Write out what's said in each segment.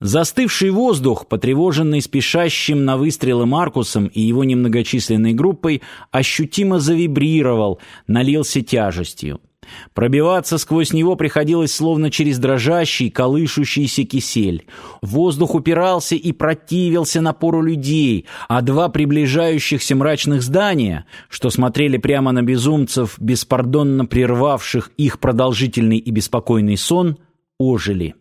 Застывший воздух, потревоженный спешащим на выстрелы Маркусом и его немногочисленной группой, ощутимо завибрировал, налился тяжестью. Пробиваться сквозь него приходилось словно через дрожащий, колышущийся кисель. Воздух упирался и противился напору людей, а два приближающихся мрачных здания, что смотрели прямо на безумцев, беспардонно прервавших их продолжительный и беспокойный сон, ожили.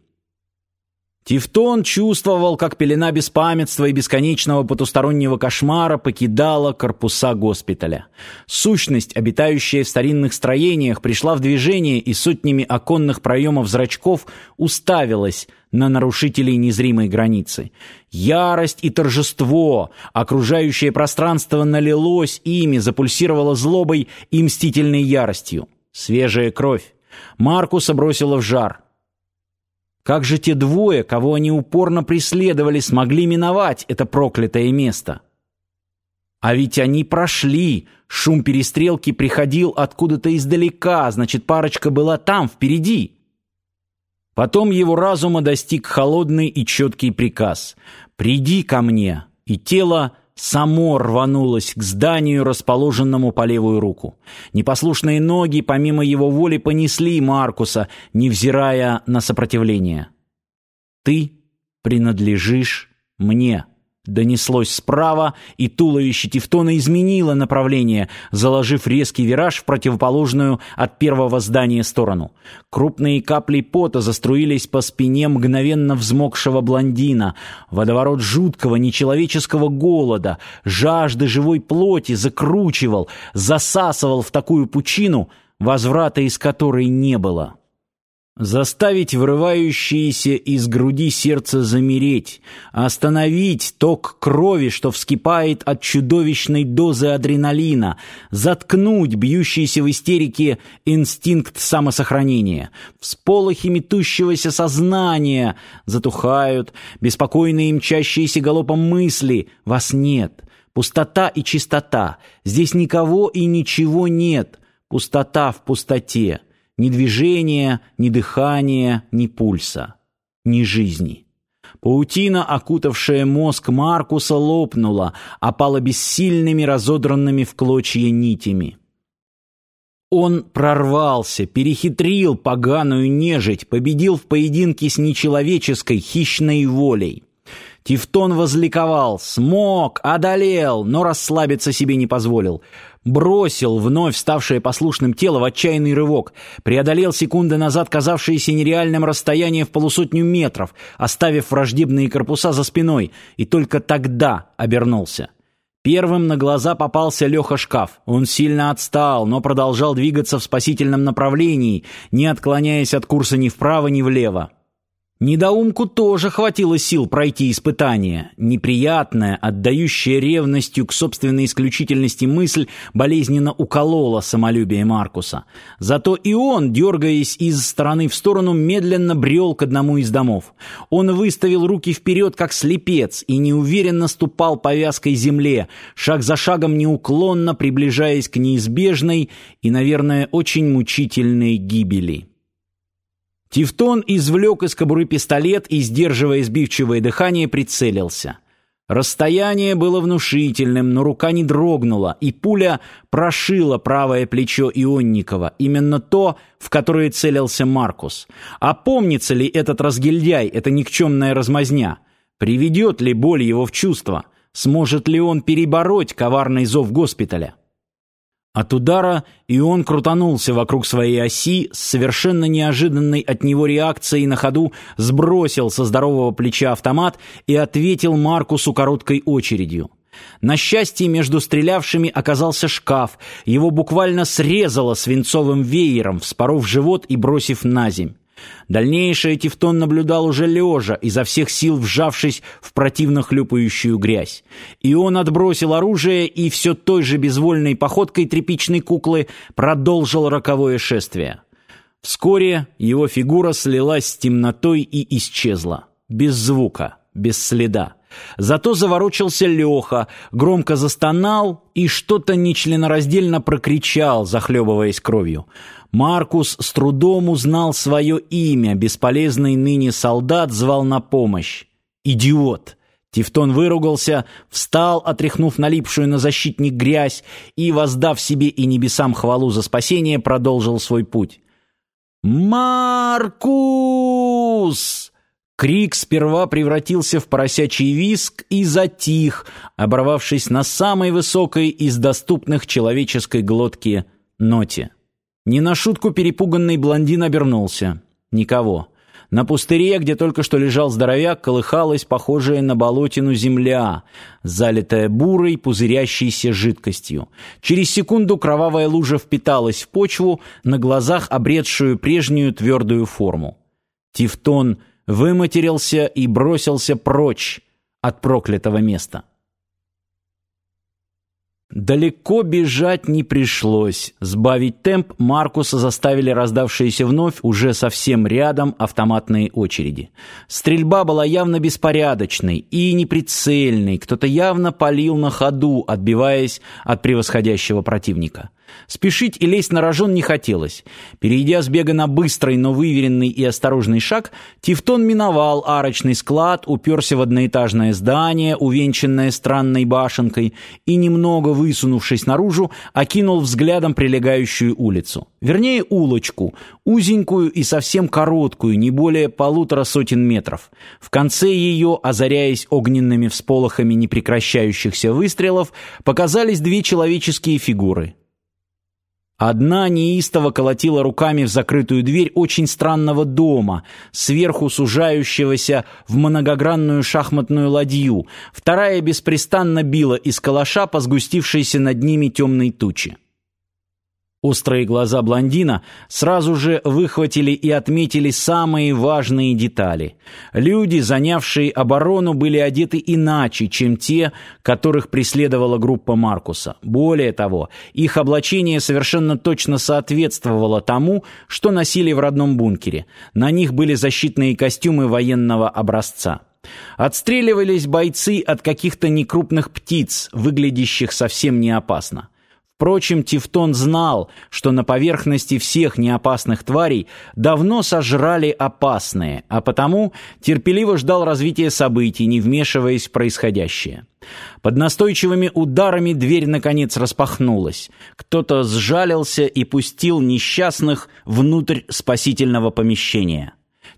Тевтон чувствовал, как пелена беспамятства и бесконечного потустороннего кошмара покидала корпуса госпиталя. Сущность, обитающая в старинных строениях, пришла в движение и сотнями оконных проемов зрачков уставилась на нарушителей незримой границы. Ярость и торжество, окружающее пространство налилось ими, запульсировало злобой и мстительной яростью. Свежая кровь. Маркуса бросила в жар. Как же те двое, кого они упорно преследовали, смогли миновать это проклятое место? А ведь они прошли. Шум перестрелки приходил откуда-то издалека, значит, парочка была там, впереди. Потом его разума достиг холодный и четкий приказ. «Приди ко мне». И тело само рванулось к зданию, расположенному по левую руку. Непослушные ноги, помимо его воли, понесли Маркуса, невзирая на сопротивление. «Ты принадлежишь мне». Донеслось справа, и туловище Тевтона изменило направление, заложив резкий вираж в противоположную от первого здания сторону. Крупные капли пота заструились по спине мгновенно взмокшего блондина. Водоворот жуткого нечеловеческого голода, жажды живой плоти закручивал, засасывал в такую пучину, возврата из которой не было. Заставить вырывающееся из груди сердце замереть, остановить ток крови, что вскипает от чудовищной дозы адреналина, заткнуть бьющийся в истерике инстинкт самосохранения. Всполохи метущегося сознания затухают, беспокойные мчащиеся галопом мысли. Вас нет. Пустота и чистота. Здесь никого и ничего нет. Пустота в пустоте. Ни движения, ни дыхания, ни пульса, ни жизни. Паутина, окутавшая мозг Маркуса, лопнула, опала бессильными, разодранными в клочья нитями. Он прорвался, перехитрил поганую нежить, победил в поединке с нечеловеческой хищной волей. Тевтон возликовал, смог, одолел, но расслабиться себе не позволил. Бросил вновь ставшее послушным тело в отчаянный рывок, преодолел секунды назад казавшееся нереальным расстояние в полусотню метров, оставив враждебные корпуса за спиной, и только тогда обернулся. Первым на глаза попался Леха Шкаф. Он сильно отстал, но продолжал двигаться в спасительном направлении, не отклоняясь от курса ни вправо, ни влево. Недоумку тоже хватило сил пройти испытание. Неприятная, отдающая ревностью к собственной исключительности мысль болезненно уколола самолюбие Маркуса. Зато и он, дергаясь из стороны в сторону, медленно брел к одному из домов. Он выставил руки вперед, как слепец, и неуверенно ступал по вязкой земле, шаг за шагом неуклонно приближаясь к неизбежной и, наверное, очень мучительной гибели. Тевтон извлек из кобуры пистолет и, сдерживая сбивчивое дыхание, прицелился. Расстояние было внушительным, но рука не дрогнула, и пуля прошила правое плечо Ионникова, именно то, в которое целился Маркус. А помнится ли этот разгильдяй, эта никчемная размазня? Приведет ли боль его в чувство? Сможет ли он перебороть коварный зов госпиталя? От удара и он крутанулся вокруг своей оси, с совершенно неожиданной от него реакцией на ходу сбросил со здорового плеча автомат и ответил Маркусу короткой очередью. На счастье, между стрелявшими оказался шкаф. Его буквально срезало свинцовым веером, вспоров живот и бросив на земь. Дальнейшее Тевтон наблюдал уже лежа, изо всех сил вжавшись в противно хлюпающую грязь. И он отбросил оружие и все той же безвольной походкой тряпичной куклы продолжил роковое шествие. Вскоре его фигура слилась с темнотой и исчезла. Без звука, без следа. Зато заворочился Леха, громко застонал и что-то нечленораздельно прокричал, захлебываясь кровью. Маркус с трудом узнал свое имя, бесполезный ныне солдат звал на помощь. «Идиот!» Тевтон выругался, встал, отряхнув налипшую на защитник грязь, и, воздав себе и небесам хвалу за спасение, продолжил свой путь. «Маркус!» Крик сперва превратился в поросячий виск и затих, оборвавшись на самой высокой из доступных человеческой глотки ноте. Не на шутку перепуганный блондин обернулся. Никого. На пустыре, где только что лежал здоровяк, колыхалась похожая на болотину земля, залитая бурой, пузырящейся жидкостью. Через секунду кровавая лужа впиталась в почву, на глазах обретшую прежнюю твердую форму. Тевтон выматерился и бросился прочь от проклятого места. Далеко бежать не пришлось. Сбавить темп Маркуса заставили раздавшиеся вновь уже совсем рядом автоматные очереди. Стрельба была явно беспорядочной и неприцельной. Кто-то явно палил на ходу, отбиваясь от превосходящего противника. Спешить и лезть на рожон не хотелось. Перейдя с бега на быстрый, но выверенный и осторожный шаг, Тевтон миновал арочный склад, уперся в одноэтажное здание, увенчанное странной башенкой, и, немного высунувшись наружу, окинул взглядом прилегающую улицу. Вернее, улочку, узенькую и совсем короткую, не более полутора сотен метров. В конце ее, озаряясь огненными всполохами непрекращающихся выстрелов, показались две человеческие фигуры — Одна неистово колотила руками в закрытую дверь очень странного дома, сверху сужающегося в многогранную шахматную ладью, вторая беспрестанно била из калаша по сгустившейся над ними темной тучи. Острые глаза блондина сразу же выхватили и отметили самые важные детали. Люди, занявшие оборону, были одеты иначе, чем те, которых преследовала группа Маркуса. Более того, их облачение совершенно точно соответствовало тому, что носили в родном бункере. На них были защитные костюмы военного образца. Отстреливались бойцы от каких-то некрупных птиц, выглядящих совсем не опасно. Впрочем, Тевтон знал, что на поверхности всех неопасных тварей давно сожрали опасные, а потому терпеливо ждал развития событий, не вмешиваясь в происходящее. Под настойчивыми ударами дверь наконец распахнулась. Кто-то сжалился и пустил несчастных внутрь спасительного помещения.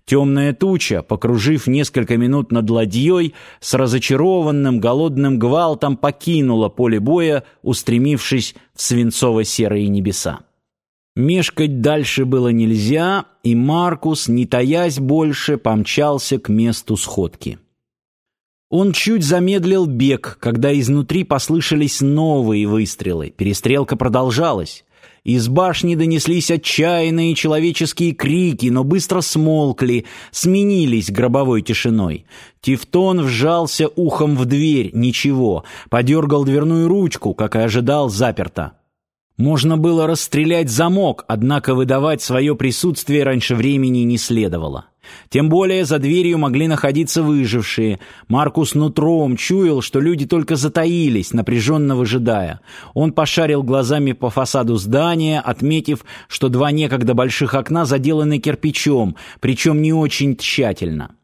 Темная туча, покружив несколько минут над ладьей, с разочарованным голодным гвалтом покинула поле боя, устремившись в свинцово-серые небеса. Мешкать дальше было нельзя, и Маркус, не таясь больше, помчался к месту сходки. Он чуть замедлил бег, когда изнутри послышались новые выстрелы. Перестрелка продолжалась. Из башни донеслись отчаянные человеческие крики, но быстро смолкли, сменились гробовой тишиной. Тевтон вжался ухом в дверь, ничего, подергал дверную ручку, как и ожидал, заперто. Можно было расстрелять замок, однако выдавать свое присутствие раньше времени не следовало. Тем более за дверью могли находиться выжившие. Маркус нутром чуял, что люди только затаились, напряженно выжидая. Он пошарил глазами по фасаду здания, отметив, что два некогда больших окна заделаны кирпичом, причем не очень тщательно.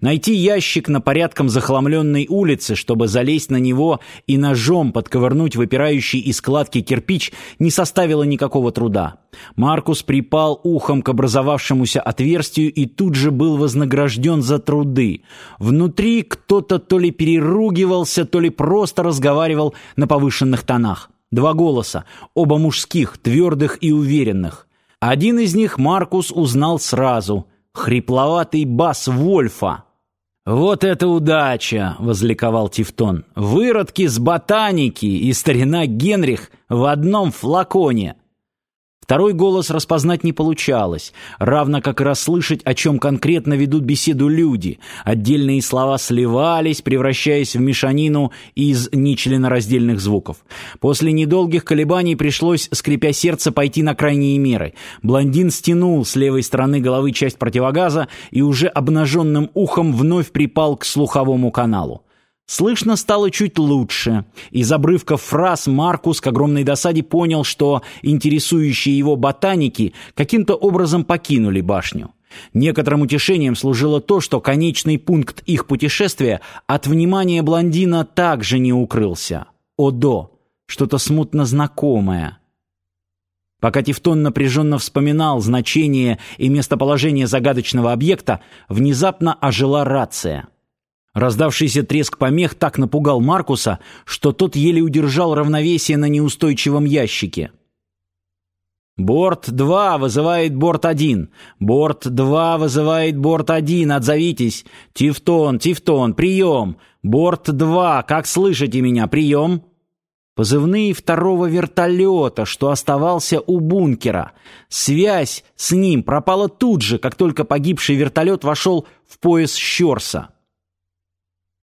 Найти ящик на порядком захламленной улице, чтобы залезть на него и ножом подковырнуть выпирающий из складки кирпич, не составило никакого труда. Маркус припал ухом к образовавшемуся отверстию и тут же был вознагражден за труды. Внутри кто-то то ли переругивался, то ли просто разговаривал на повышенных тонах. Два голоса, оба мужских, твердых и уверенных. Один из них Маркус узнал сразу — хрипловатый бас Вольфа. «Вот это удача!» — возликовал Тевтон. «Выродки с ботаники и старина Генрих в одном флаконе!» Второй голос распознать не получалось, равно как и расслышать, о чем конкретно ведут беседу люди. Отдельные слова сливались, превращаясь в мешанину из нечленораздельных звуков. После недолгих колебаний пришлось, скрипя сердце, пойти на крайние меры. Блондин стянул с левой стороны головы часть противогаза и уже обнаженным ухом вновь припал к слуховому каналу. Слышно стало чуть лучше. Из обрывков фраз Маркус к огромной досаде понял, что интересующие его ботаники каким-то образом покинули башню. Некоторым утешением служило то, что конечный пункт их путешествия от внимания блондина также не укрылся. Одо, что-то смутно знакомое. Пока Тевтон напряженно вспоминал значение и местоположение загадочного объекта, внезапно ожила рация — Раздавшийся треск помех так напугал Маркуса, что тот еле удержал равновесие на неустойчивом ящике. «Борт-2 вызывает борт-1! Борт-2 вызывает борт-1! Отзовитесь! Тевтон, Тевтон, прием! Борт-2, как слышите меня? Прием!» Позывные второго вертолета, что оставался у бункера. Связь с ним пропала тут же, как только погибший вертолет вошел в пояс Щорса.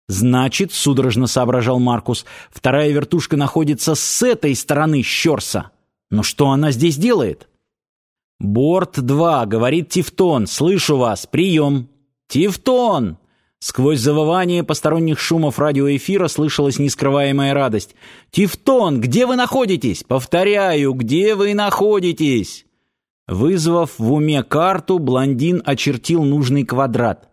«Значит, — судорожно соображал Маркус, — вторая вертушка находится с этой стороны Щерса. Но что она здесь делает?» «Борт-2, — говорит Тевтон, — слышу вас, прием!» «Тевтон!» Сквозь завывание посторонних шумов радиоэфира слышалась нескрываемая радость. «Тевтон, где вы находитесь? Повторяю, где вы находитесь?» Вызвав в уме карту, блондин очертил нужный квадрат.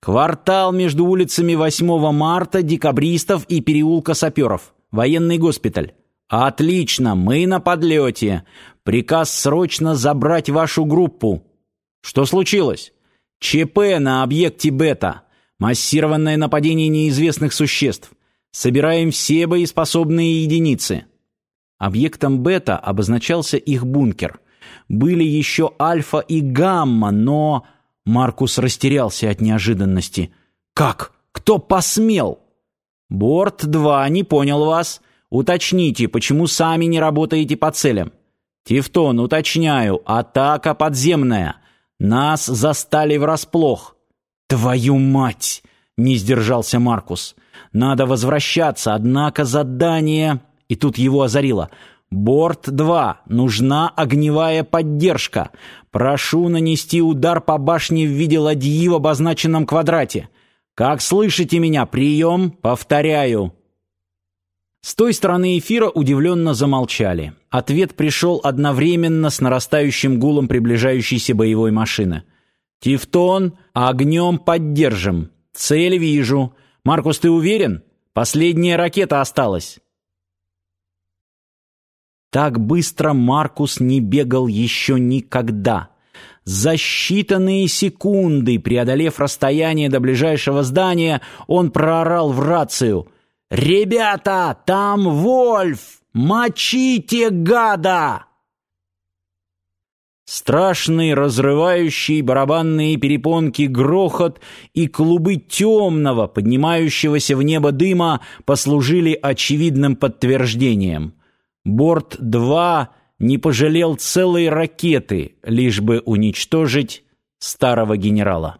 Квартал между улицами 8 марта, декабристов и переулка саперов. Военный госпиталь. Отлично, мы на подлете. Приказ срочно забрать вашу группу. Что случилось? ЧП на объекте Бета. Массированное нападение неизвестных существ. Собираем все боеспособные единицы. Объектом Бета обозначался их бункер. Были еще Альфа и Гамма, но... Маркус растерялся от неожиданности. «Как? Кто посмел?» «Борт-2, не понял вас. Уточните, почему сами не работаете по целям?» «Тевтон, уточняю, атака подземная. Нас застали врасплох». «Твою мать!» — не сдержался Маркус. «Надо возвращаться, однако задание...» И тут его озарило. «Борт-2, нужна огневая поддержка. Прошу нанести удар по башне в виде ладьи в обозначенном квадрате. Как слышите меня? Прием. Повторяю». С той стороны эфира удивленно замолчали. Ответ пришел одновременно с нарастающим гулом приближающейся боевой машины. «Тевтон, огнем поддержим. Цель вижу. Маркус, ты уверен? Последняя ракета осталась». Так быстро Маркус не бегал еще никогда. За считанные секунды, преодолев расстояние до ближайшего здания, он проорал в рацию. «Ребята, там Вольф! Мочите гада!» Страшный, разрывающий барабанные перепонки грохот и клубы темного, поднимающегося в небо дыма послужили очевидным подтверждением. Борт-2 не пожалел целой ракеты, лишь бы уничтожить старого генерала.